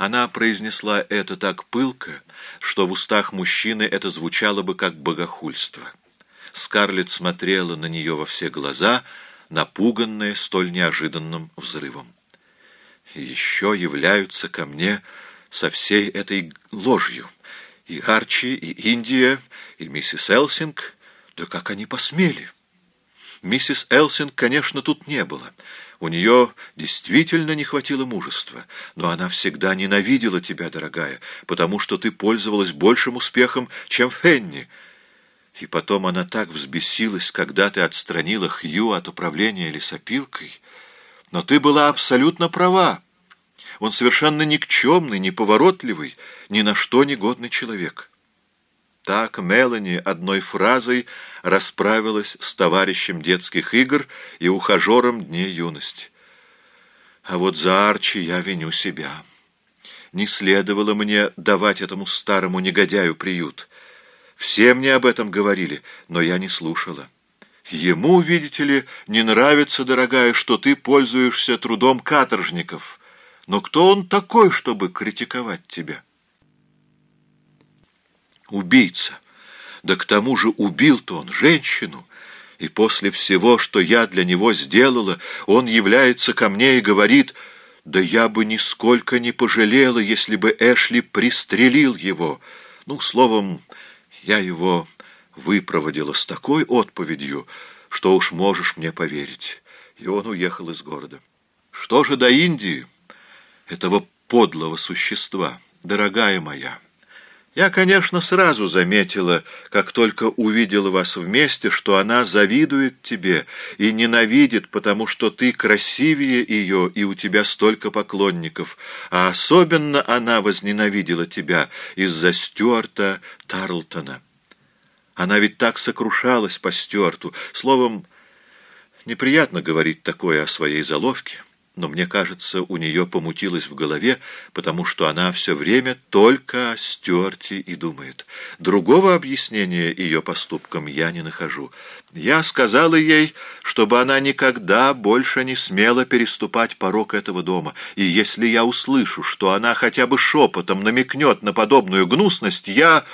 Она произнесла это так пылко, что в устах мужчины это звучало бы как богохульство. Скарлетт смотрела на нее во все глаза, напуганная столь неожиданным взрывом. «Еще являются ко мне со всей этой ложью. И Арчи, и Индия, и миссис Элсинг. Да как они посмели!» Миссис Элсинг, конечно, тут не было — у нее действительно не хватило мужества, но она всегда ненавидела тебя, дорогая, потому что ты пользовалась большим успехом, чем Фенни. И потом она так взбесилась, когда ты отстранила Хью от управления лесопилкой. Но ты была абсолютно права. Он совершенно никчемный, неповоротливый, ни на что негодный человек. Так Мелани одной фразой расправилась с товарищем детских игр и ухажером дней юности. А вот за Арчи я виню себя. Не следовало мне давать этому старому негодяю приют. Все мне об этом говорили, но я не слушала. Ему, видите ли, не нравится, дорогая, что ты пользуешься трудом каторжников. Но кто он такой, чтобы критиковать тебя?» Убийца. Да к тому же убил-то он женщину. И после всего, что я для него сделала, он является ко мне и говорит, «Да я бы нисколько не пожалела, если бы Эшли пристрелил его». Ну, словом, я его выпроводила с такой отповедью, что уж можешь мне поверить. И он уехал из города. Что же до Индии, этого подлого существа, дорогая моя?» Я, конечно, сразу заметила, как только увидела вас вместе, что она завидует тебе и ненавидит, потому что ты красивее ее, и у тебя столько поклонников, а особенно она возненавидела тебя из-за Стюарта Тарлтона. Она ведь так сокрушалась по Стюарту. Словом, неприятно говорить такое о своей заловке но мне кажется, у нее помутилось в голове, потому что она все время только о Стюарте и думает. Другого объяснения ее поступкам я не нахожу. Я сказала ей, чтобы она никогда больше не смела переступать порог этого дома, и если я услышу, что она хотя бы шепотом намекнет на подобную гнусность, я...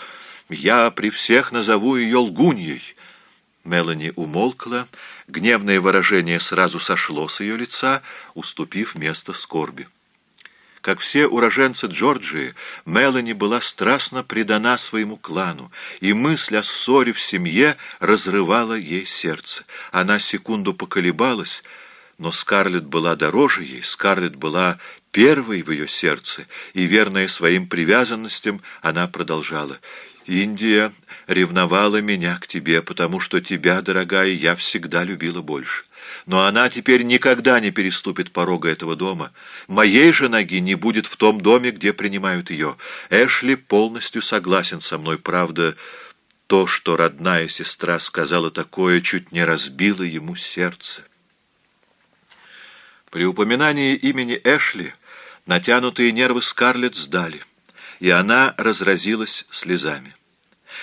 я при всех назову ее лгуньей». Мелани умолкла, Гневное выражение сразу сошло с ее лица, уступив место скорби. Как все уроженцы Джорджии, Мелани была страстно предана своему клану, и мысль о ссоре в семье разрывала ей сердце. Она секунду поколебалась, но Скарлетт была дороже ей, Скарлетт была первой в ее сердце, и, верная своим привязанностям, она продолжала — Индия ревновала меня к тебе, потому что тебя, дорогая, я всегда любила больше. Но она теперь никогда не переступит порога этого дома. Моей же ноги не будет в том доме, где принимают ее. Эшли полностью согласен со мной, правда, то, что родная сестра сказала такое, чуть не разбило ему сердце. При упоминании имени Эшли натянутые нервы Скарлетт сдали и она разразилась слезами.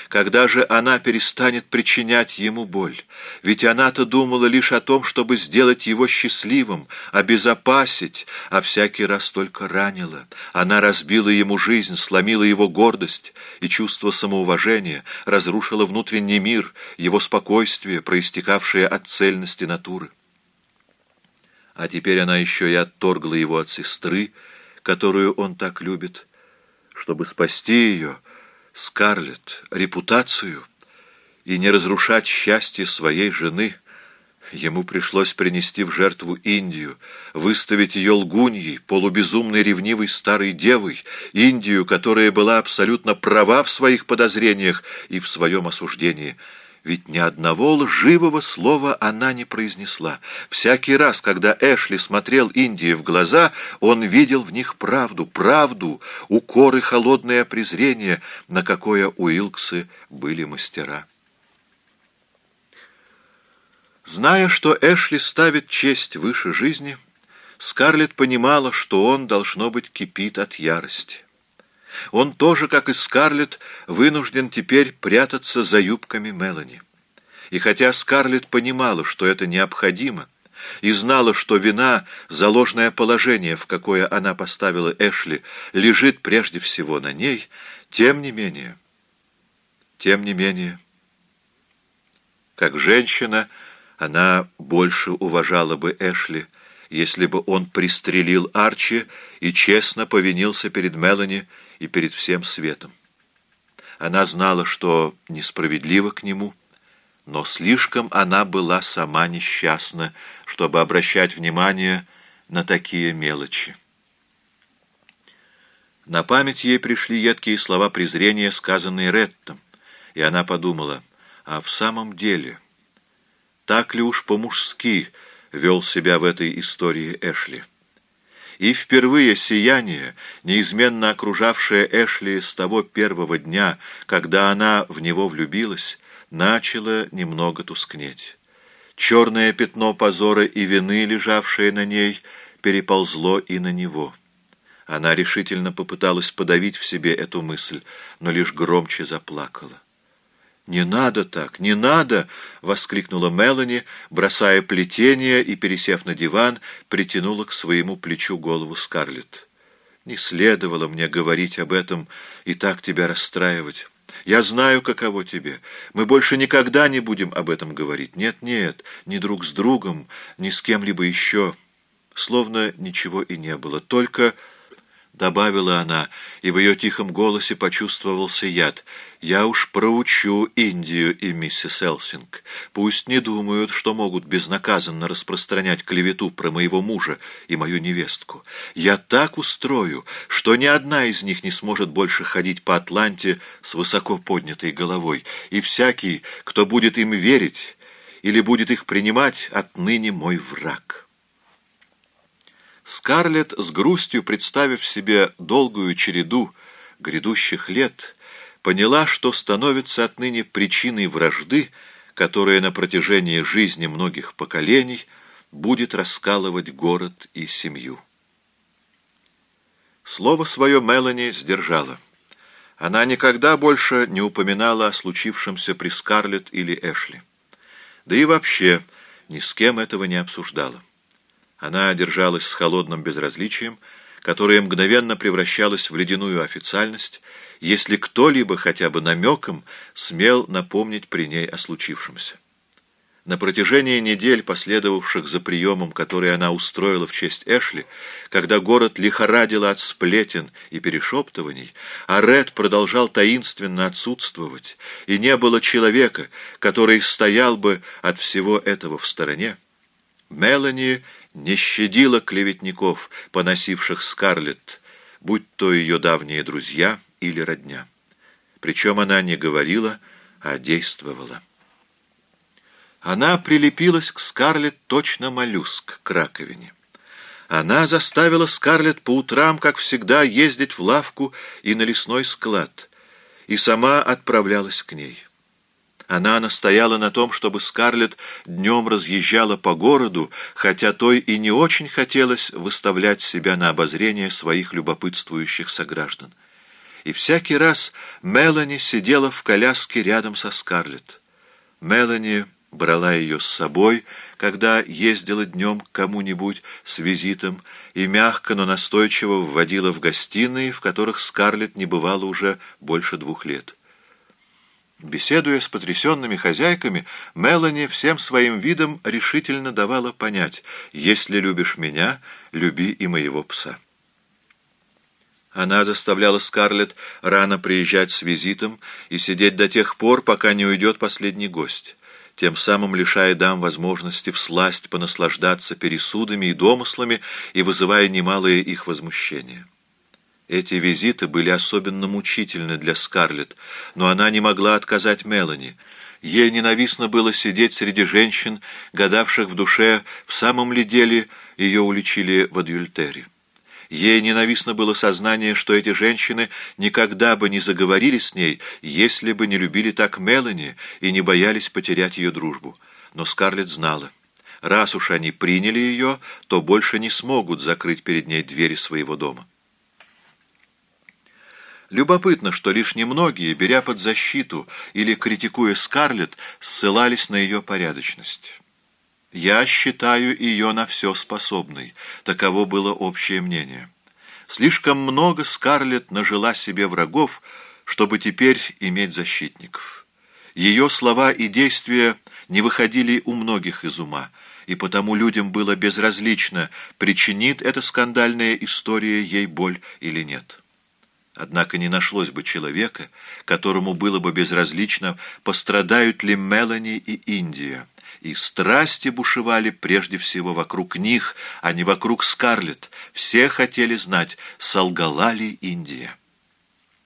Когда же она перестанет причинять ему боль? Ведь она-то думала лишь о том, чтобы сделать его счастливым, обезопасить, а всякий раз только ранила. Она разбила ему жизнь, сломила его гордость и чувство самоуважения, разрушила внутренний мир, его спокойствие, проистекавшее от цельности натуры. А теперь она еще и отторгла его от сестры, которую он так любит, чтобы спасти ее, Скарлетт, репутацию и не разрушать счастье своей жены. Ему пришлось принести в жертву Индию, выставить ее лгуньей, полубезумной ревнивой старой девой, Индию, которая была абсолютно права в своих подозрениях и в своем осуждении — ведь ни одного лживого слова она не произнесла. Всякий раз, когда Эшли смотрел Индии в глаза, он видел в них правду, правду, укор и холодное презрение, на какое у Илксы были мастера. Зная, что Эшли ставит честь выше жизни, Скарлетт понимала, что он, должно быть, кипит от ярости. Он тоже, как и Скарлетт, вынужден теперь прятаться за юбками Мелани. И хотя Скарлетт понимала, что это необходимо, и знала, что вина за ложное положение, в какое она поставила Эшли, лежит прежде всего на ней, тем не менее, тем не менее, как женщина, она больше уважала бы Эшли, если бы он пристрелил Арчи и честно повинился перед Мелани и перед всем светом. Она знала, что несправедливо к нему, но слишком она была сама несчастна, чтобы обращать внимание на такие мелочи. На память ей пришли едкие слова презрения, сказанные Реттом, и она подумала, а в самом деле, так ли уж по-мужски вел себя в этой истории Эшли? И впервые сияние, неизменно окружавшее Эшли с того первого дня, когда она в него влюбилась, начало немного тускнеть. Черное пятно позора и вины, лежавшее на ней, переползло и на него. Она решительно попыталась подавить в себе эту мысль, но лишь громче заплакала. «Не надо так, не надо!» — воскликнула Мелани, бросая плетение и, пересев на диван, притянула к своему плечу голову Скарлетт. «Не следовало мне говорить об этом и так тебя расстраивать. Я знаю, каково тебе. Мы больше никогда не будем об этом говорить. Нет-нет, ни друг с другом, ни с кем-либо еще. Словно ничего и не было. Только, — добавила она, и в ее тихом голосе почувствовался яд, — я уж проучу Индию и миссис Элсинг. Пусть не думают, что могут безнаказанно распространять клевету про моего мужа и мою невестку. Я так устрою, что ни одна из них не сможет больше ходить по Атланте с высоко поднятой головой, и всякий, кто будет им верить или будет их принимать, отныне мой враг». Скарлетт, с грустью представив себе долгую череду грядущих лет, поняла, что становится отныне причиной вражды, которая на протяжении жизни многих поколений будет раскалывать город и семью. Слово свое Мелани сдержала. Она никогда больше не упоминала о случившемся при Скарлетт или Эшли. Да и вообще ни с кем этого не обсуждала. Она держалась с холодным безразличием, которое мгновенно превращалось в ледяную официальность, если кто-либо хотя бы намеком смел напомнить при ней о случившемся. На протяжении недель, последовавших за приемом, который она устроила в честь Эшли, когда город лихорадил от сплетен и перешептываний, а Ред продолжал таинственно отсутствовать, и не было человека, который стоял бы от всего этого в стороне, Мелани не щадила клеветников, поносивших Скарлетт, будь то ее давние друзья — или родня. Причем она не говорила, а действовала. Она прилепилась к Скарлетт точно моллюск к раковине. Она заставила Скарлетт по утрам, как всегда, ездить в лавку и на лесной склад, и сама отправлялась к ней. Она настояла на том, чтобы Скарлетт днем разъезжала по городу, хотя той и не очень хотелось выставлять себя на обозрение своих любопытствующих сограждан и всякий раз Мелани сидела в коляске рядом со Скарлетт. Мелани брала ее с собой, когда ездила днем к кому-нибудь с визитом, и мягко, но настойчиво вводила в гостиные, в которых Скарлетт не бывала уже больше двух лет. Беседуя с потрясенными хозяйками, Мелани всем своим видом решительно давала понять, «Если любишь меня, люби и моего пса». Она заставляла Скарлетт рано приезжать с визитом и сидеть до тех пор, пока не уйдет последний гость, тем самым лишая дам возможности всласть понаслаждаться пересудами и домыслами и вызывая немалое их возмущение. Эти визиты были особенно мучительны для Скарлетт, но она не могла отказать Мелани. Ей ненавистно было сидеть среди женщин, гадавших в душе, в самом ли деле ее уличили в адюльтере. Ей ненавистно было сознание, что эти женщины никогда бы не заговорили с ней, если бы не любили так Мелани и не боялись потерять ее дружбу. Но Скарлетт знала. Раз уж они приняли ее, то больше не смогут закрыть перед ней двери своего дома. Любопытно, что лишь немногие, беря под защиту или критикуя Скарлетт, ссылались на ее порядочность. Я считаю ее на все способной. Таково было общее мнение. Слишком много Скарлетт нажила себе врагов, чтобы теперь иметь защитников. Ее слова и действия не выходили у многих из ума, и потому людям было безразлично, причинит эта скандальная история ей боль или нет. Однако не нашлось бы человека, которому было бы безразлично, пострадают ли Мелани и Индия и страсти бушевали прежде всего вокруг них, а не вокруг Скарлетт. Все хотели знать, солгала ли Индия.